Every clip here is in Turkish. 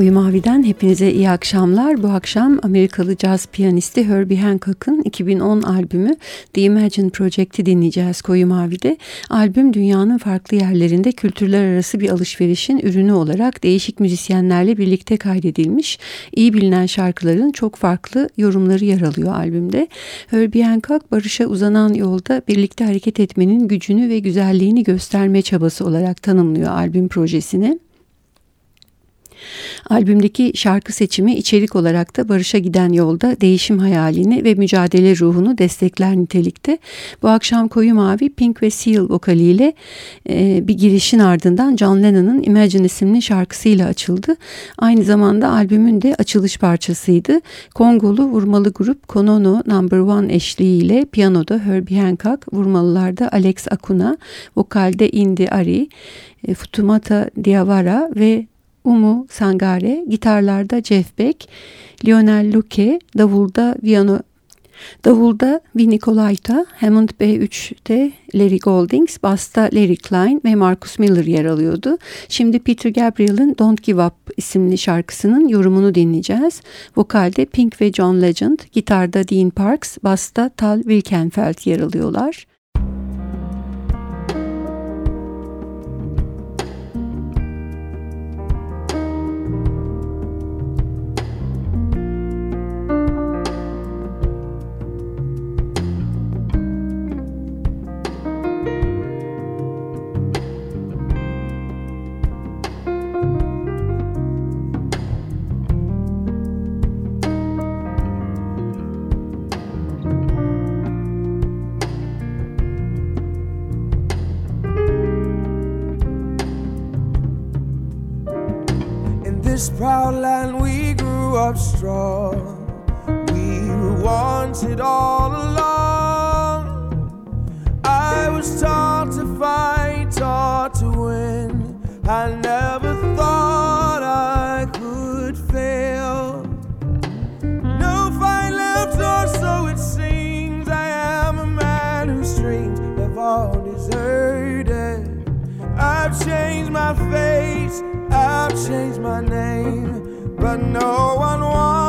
Koyu Mavi'den hepinize iyi akşamlar. Bu akşam Amerikalı caz piyanisti Herbie Hancock'ın 2010 albümü The Imagine Project'i dinleyeceğiz Koyu Mavi'de. Albüm dünyanın farklı yerlerinde kültürler arası bir alışverişin ürünü olarak değişik müzisyenlerle birlikte kaydedilmiş. İyi bilinen şarkıların çok farklı yorumları yer alıyor albümde. Herbie Hancock barışa uzanan yolda birlikte hareket etmenin gücünü ve güzelliğini gösterme çabası olarak tanımlıyor albüm projesini. Albümdeki şarkı seçimi içerik olarak da barışa giden yolda değişim hayalini ve mücadele ruhunu destekler nitelikte. Bu akşam Koyu Mavi Pink ve Seal vokaliyle e, bir girişin ardından John Lennon'ın Imagine isimli şarkısıyla açıldı. Aynı zamanda albümün de açılış parçasıydı. Kongolu vurmalı grup Konono Number One eşliğiyle piyanoda Herbie Hancock, vurmalılarda Alex Acuna, vokalde Indy Ari, e, Futumata Diawara ve Umu Sangare, gitarlarda Jeff Beck, Lionel Luque, davulda Viano Davulda Vinny Colaiuta, Hammond B3'te Larry Goldings, Basta Larry Klein ve Marcus Miller yer alıyordu. Şimdi Peter Gabriel'ın Don't Give Up isimli şarkısının yorumunu dinleyeceğiz. Vokalde Pink ve John Legend, gitarda Dean Parks, basta Tal Wilkenfeld yer alıyorlar. This proud land we grew up strong. We were wanted all along. I was taught to fight, taught to win. I never thought I could fail. No fight left, or so it seems. I am a man whose dreams have all deserted. I've changed my face. I've my name, but no one wants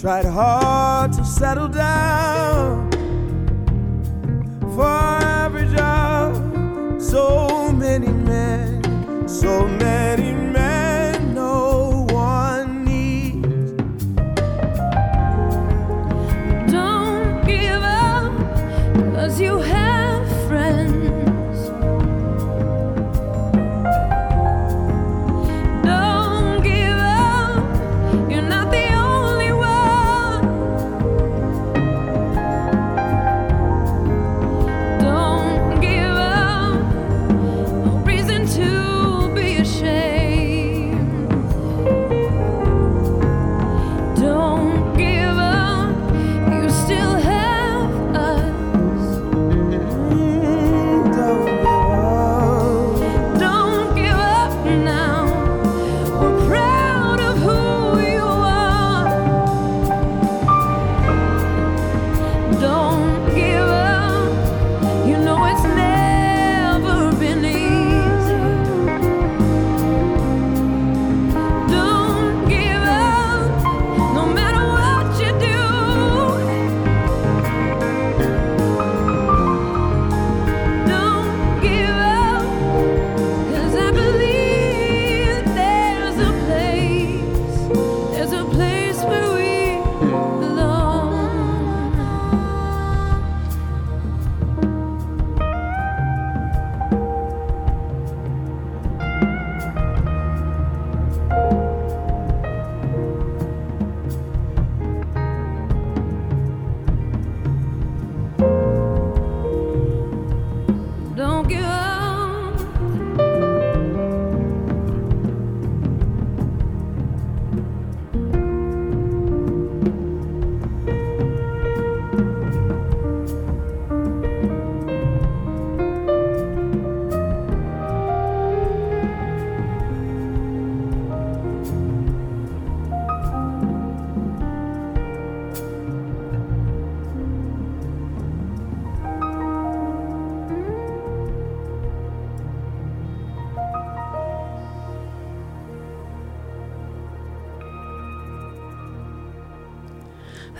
Tried hard to settle down. For every job, so many men, so many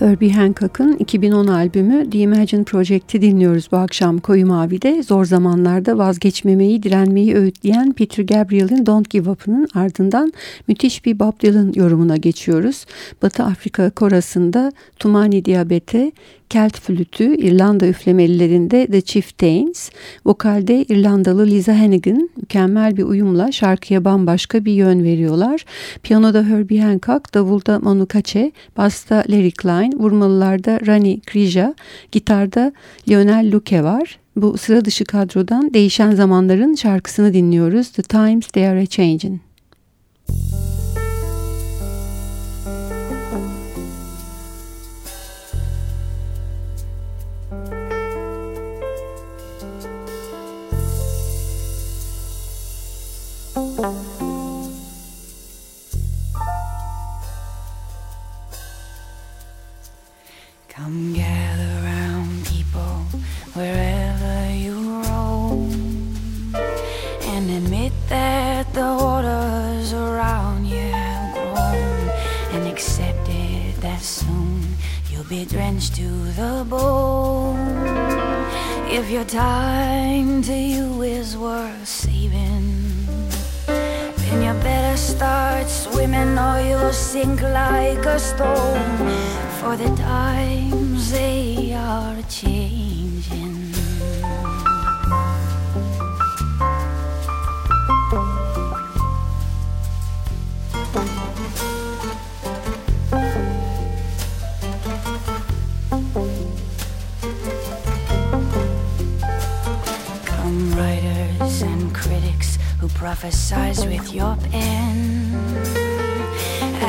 Herbie Hancock'ın 2010 albümü The Imagine Project'i dinliyoruz bu akşam Koyu Mavi'de. Zor zamanlarda vazgeçmemeyi, direnmeyi öğütleyen Peter Gabriel'in Don't Give Up'ının ardından müthiş bir Bob Dylan yorumuna geçiyoruz. Batı Afrika korasında Tumani Diyabete, Kelt flütü, İrlanda üflemelilerinde The Chieftains, vokalde İrlandalı Liza Hannigan mükemmel bir uyumla şarkıya bambaşka bir yön veriyorlar. Piyanoda Herbie Hancock, davulda Manu Katché, basta Larry Klein, vurmalılarda Rani Krija, gitarda Lionel Luke var. Bu sıra dışı kadrodan değişen zamanların şarkısını dinliyoruz. The Times They Are A-Changin'. Come be drenched to the bone. If your time to you is worth saving, then you better start swimming or you'll sink like a stone. For the times they are changing. Prophesize with your pen.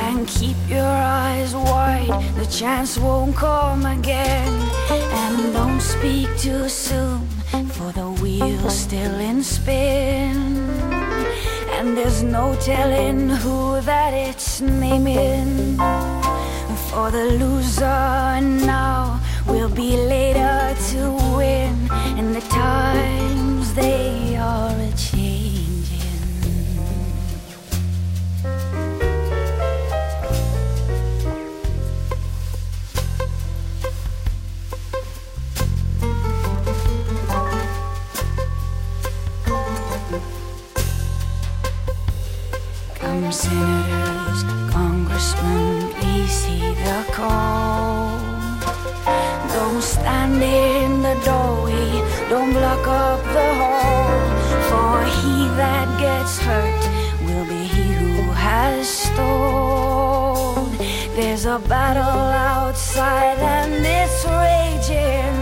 And keep your eyes wide, the chance won't come again. And don't speak too soon, for the wheel's still in spin. And there's no telling who that it's naming. For the loser now will be later to win. And the times they There's a battle outside and it's raging.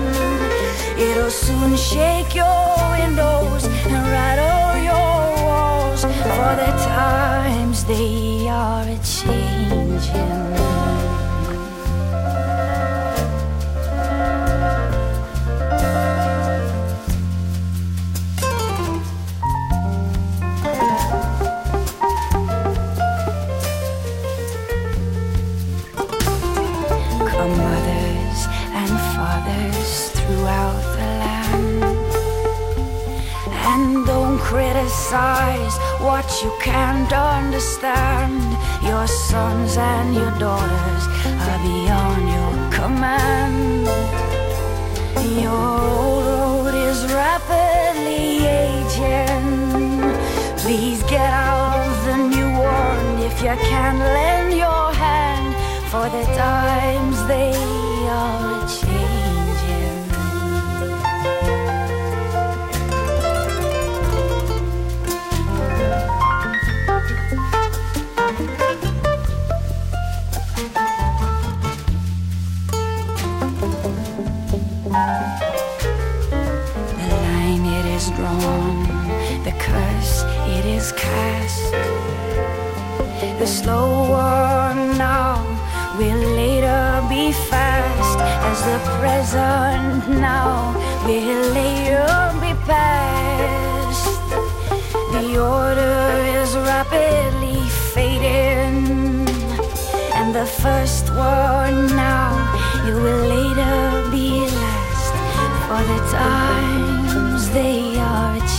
It'll soon shake your windows and rattle your walls. For the times they are changing. Criticize what you can't understand. Your sons and your daughters are beyond your command. Your old road is rapidly aging. Please get out of the new one if you can lend your hand. For the times they are the present now will later be past. The order is rapidly fading, and the first one now it will later be last. For the times they are changing.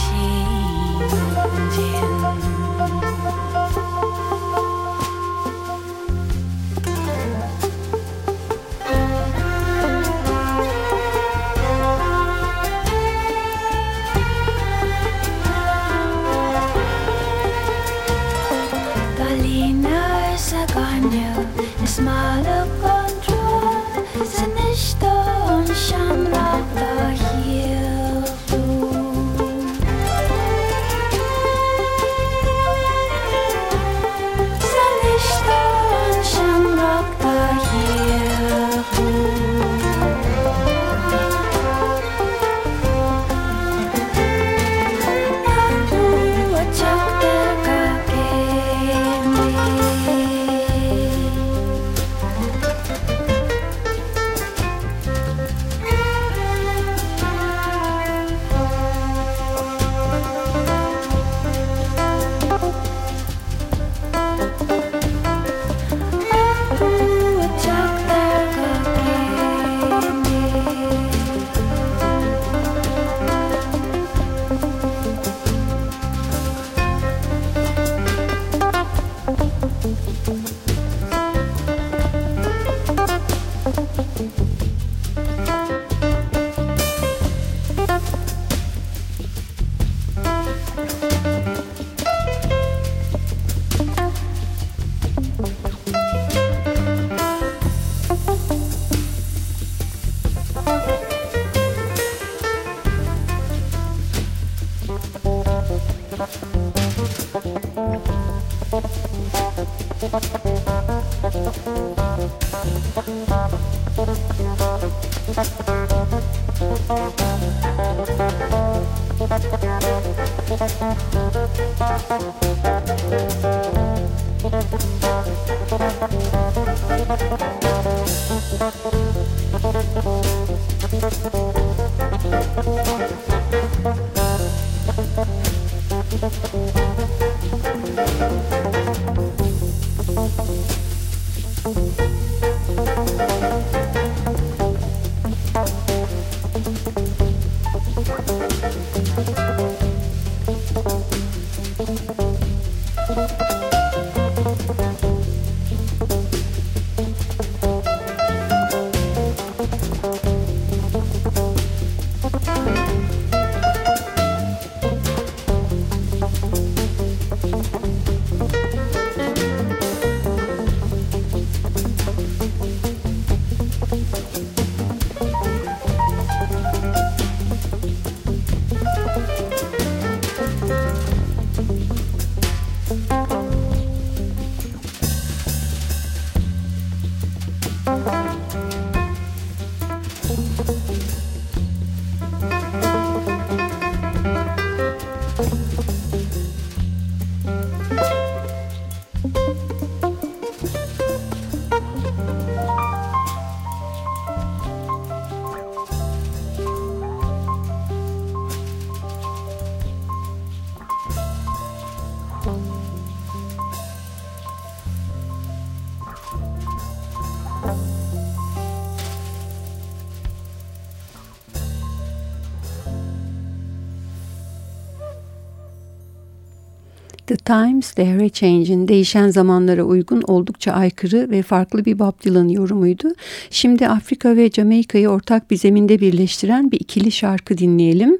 Times They Are Changing değişen zamanlara uygun oldukça aykırı ve farklı bir Bob Dylan yorumuydu. Şimdi Afrika ve Jamaika'yı ortak bir zeminde birleştiren bir ikili şarkı dinleyelim.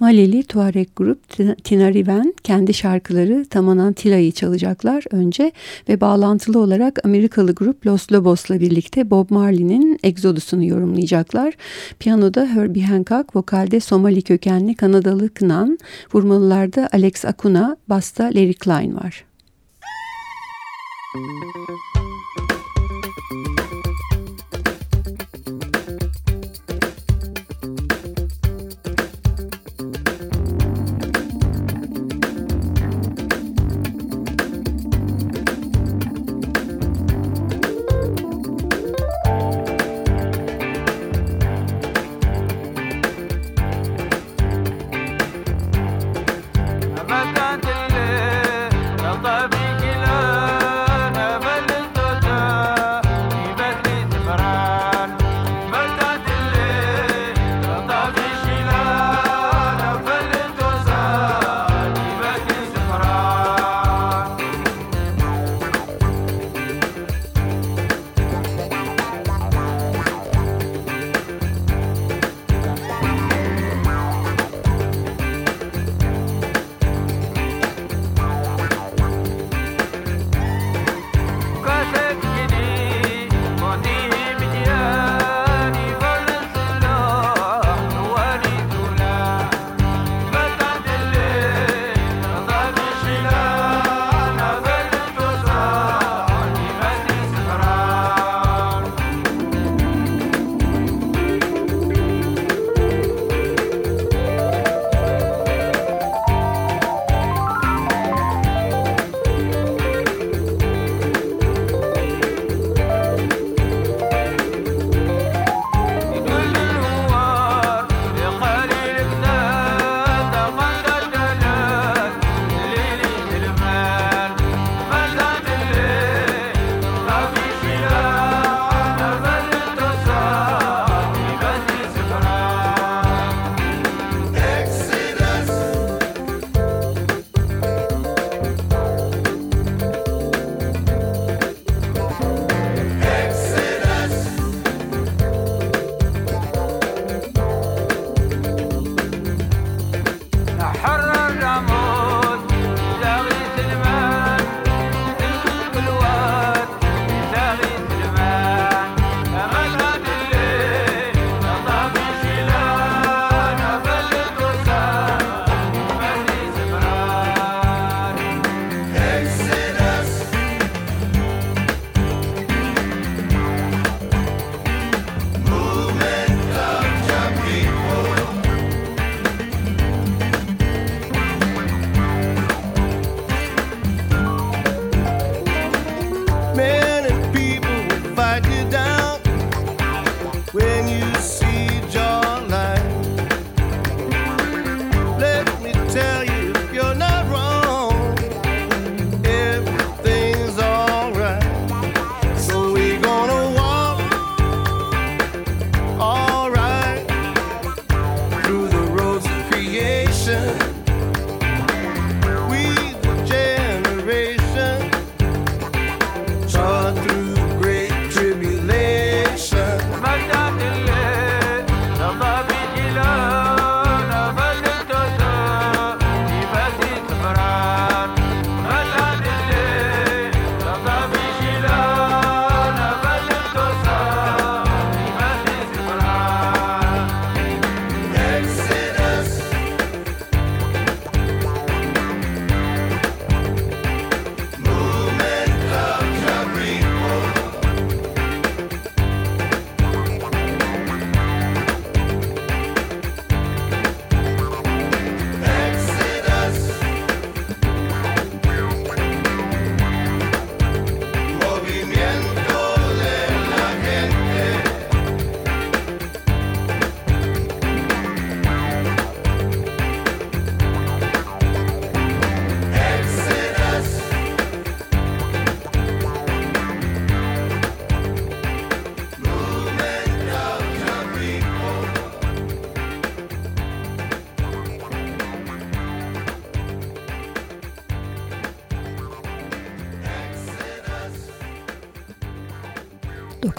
Malili Tuareg grup Tinariven kendi şarkıları Tamanan Tila'yı çalacaklar önce ve bağlantılı olarak Amerikalı grup Los Lobos'la birlikte Bob Marley'nin Exodus'unu yorumlayacaklar. Piyanoda Herbie Hancock, vokalde Somali kökenli Kanadalı Kınan, vurmalılarda Alex Acuna, basta Larry Klein var. Müzik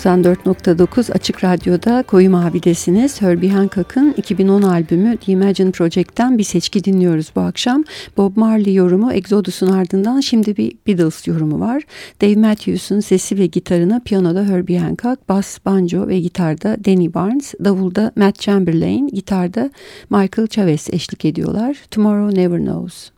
94.9 Açık Radyo'da Koyu Mavi'desiniz. Herbie Hancock'ın 2010 albümü The Imagine Project'ten bir seçki dinliyoruz bu akşam. Bob Marley yorumu Exodus'un ardından şimdi bir Beatles yorumu var. Dave Matthews'un sesi ve gitarına piyanoda Herbie Hancock, bas, banjo ve gitarda Danny Barnes, davulda Matt Chamberlain, gitarda Michael Chavez eşlik ediyorlar. Tomorrow Never Knows.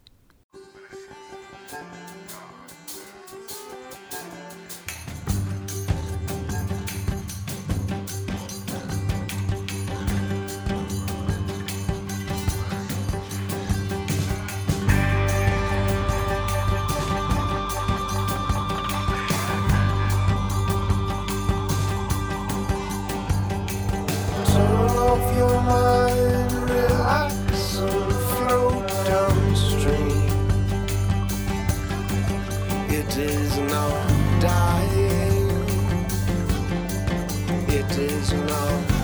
So ago.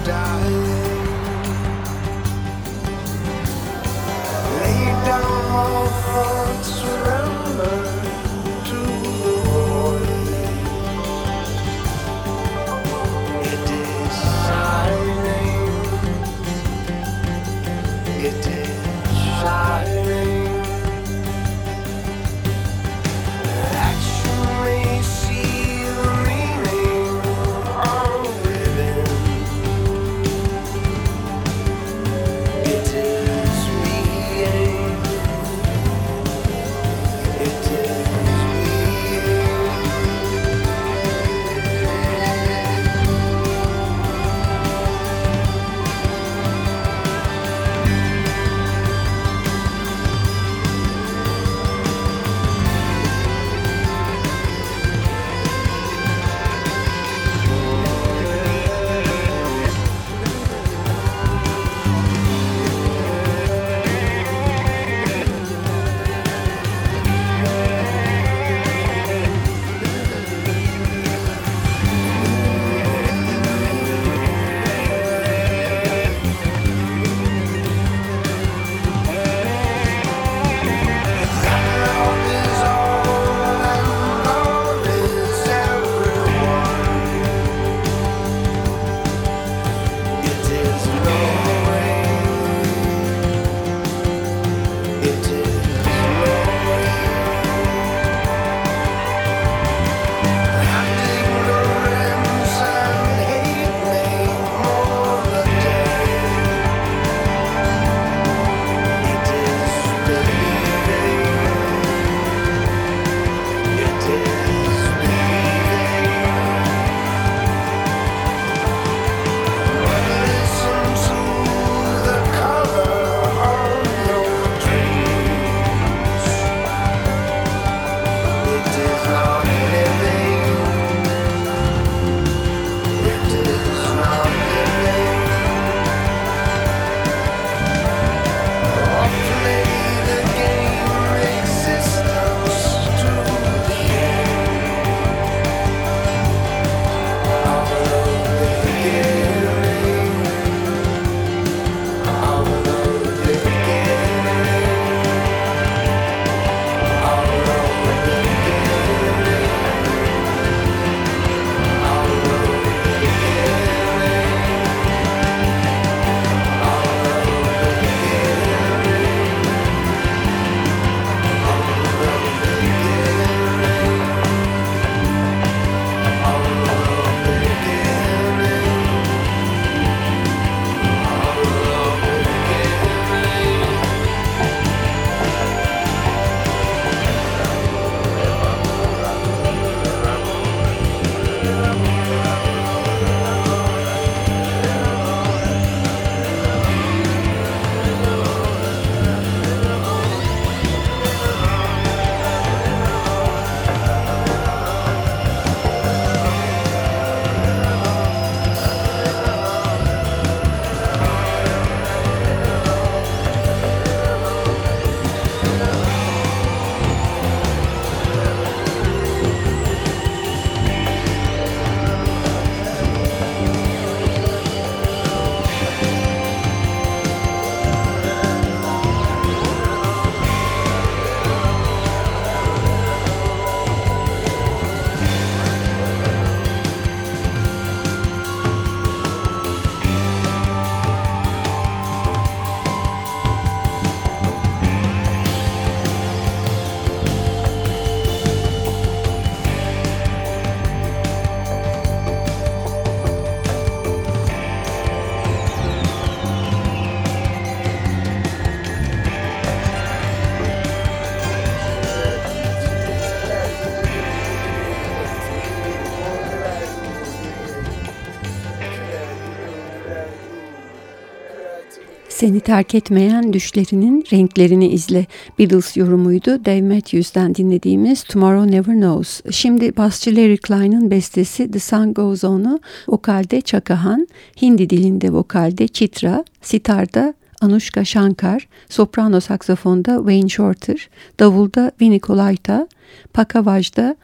Seni terk etmeyen düşlerinin renklerini izle. Beatles yorumuydu. Dave Matthews'den dinlediğimiz Tomorrow Never Knows. Şimdi basçı Larry Klein'ın bestesi The Sun Goes On'u vokalde Çakahan, Hindi dilinde vokalde Chitra, sitarda Anushka Shankar, soprano saksafonda Wayne Shorter, davulda Vinny Kolayta, pakavajda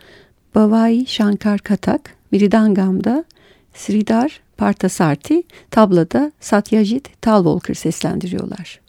Bavai Shankar Katak, Miridangam'da Sridhar Parta Sarti, tabloda Satyajit Talwalker seslendiriyorlar.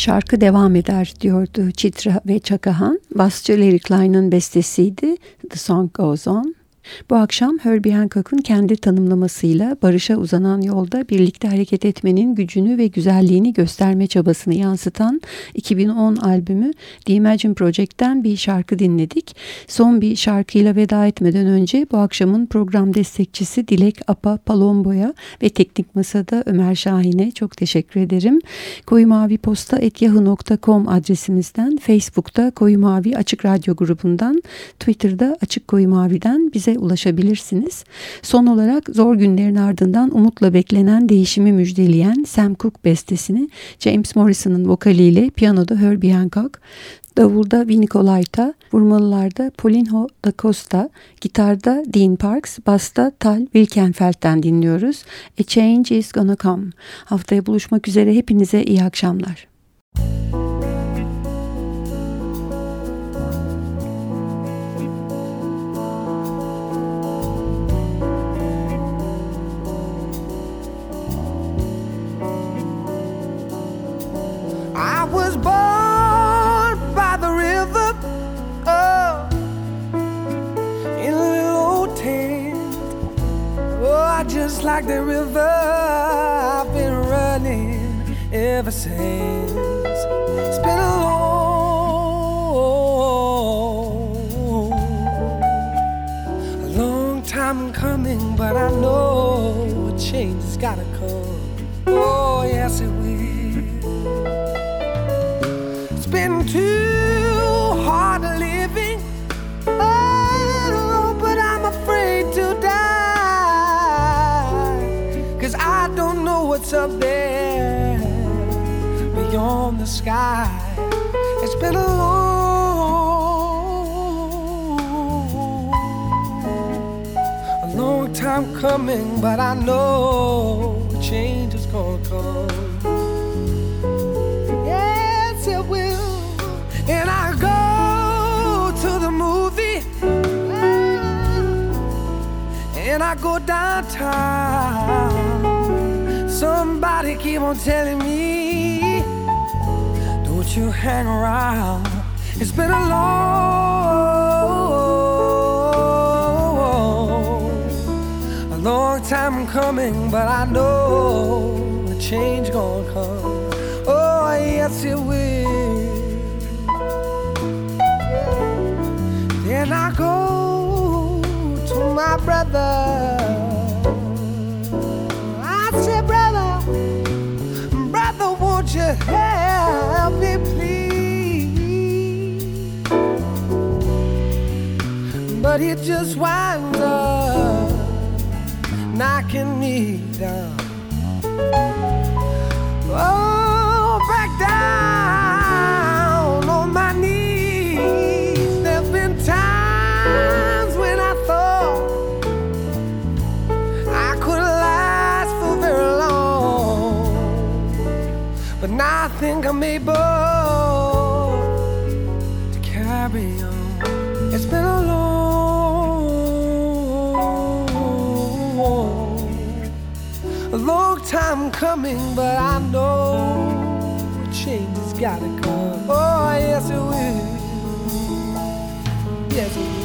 Şarkı devam eder diyordu Chitra ve Çakahan. Basçı Larry Klein'ın bestesiydi The Song Goes On. Bu akşam Herbie Hancock'un kendi tanımlamasıyla barışa uzanan yolda birlikte hareket etmenin gücünü ve güzelliğini gösterme çabasını yansıtan 2010 albümü The Imagine Project'ten bir şarkı dinledik. Son bir şarkıyla veda etmeden önce bu akşamın program destekçisi Dilek Apa Palombo'ya ve Teknik Masa'da Ömer Şahin'e çok teşekkür ederim. Koyu Mavi Posta yahoo.com adresimizden, Facebook'ta Koyu Mavi Açık Radyo grubundan, Twitter'da Açık Koyu Mavi'den bize ulaşabilirsiniz. Son olarak zor günlerin ardından umutla beklenen değişimi müjdeleyen Sam Cooke bestesini James Morrison'ın vokaliyle piyanoda Herbie Hancock, davulda Vinnie Colaiuta, vurmalılarda Paulinho da Costa, gitarda Dean Parks, basta Tal Wilkenfeld'den dinliyoruz. A Change is Gonna Come. Haftaya buluşmak üzere hepinize iyi akşamlar. I born by the river, oh, in a little old tent. Oh, I just like the river. I've been running ever since. It's been a long, a long time coming, but I know a change has gotta come. Oh, yes, it will. Been too hard living. Oh, but I'm afraid to die. Cause I don't know what's up there beyond the sky. It's been a long, a long time coming, but I know change is gonna come. And I go downtown. Somebody keep on telling me, don't you hang around. It's been a long, a long time coming, but I know a change gonna come. Oh, yes, it will. Then I go my brother. I said, brother, brother, won't you help me, please? But he just winds up knocking me think I'm able to carry on. It's been a long, a long time coming, but I know change has gotta come. Oh, yes, it will. Yes, it will.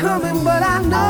Coming, but I know,